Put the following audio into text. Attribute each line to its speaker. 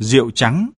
Speaker 1: rượu trắng.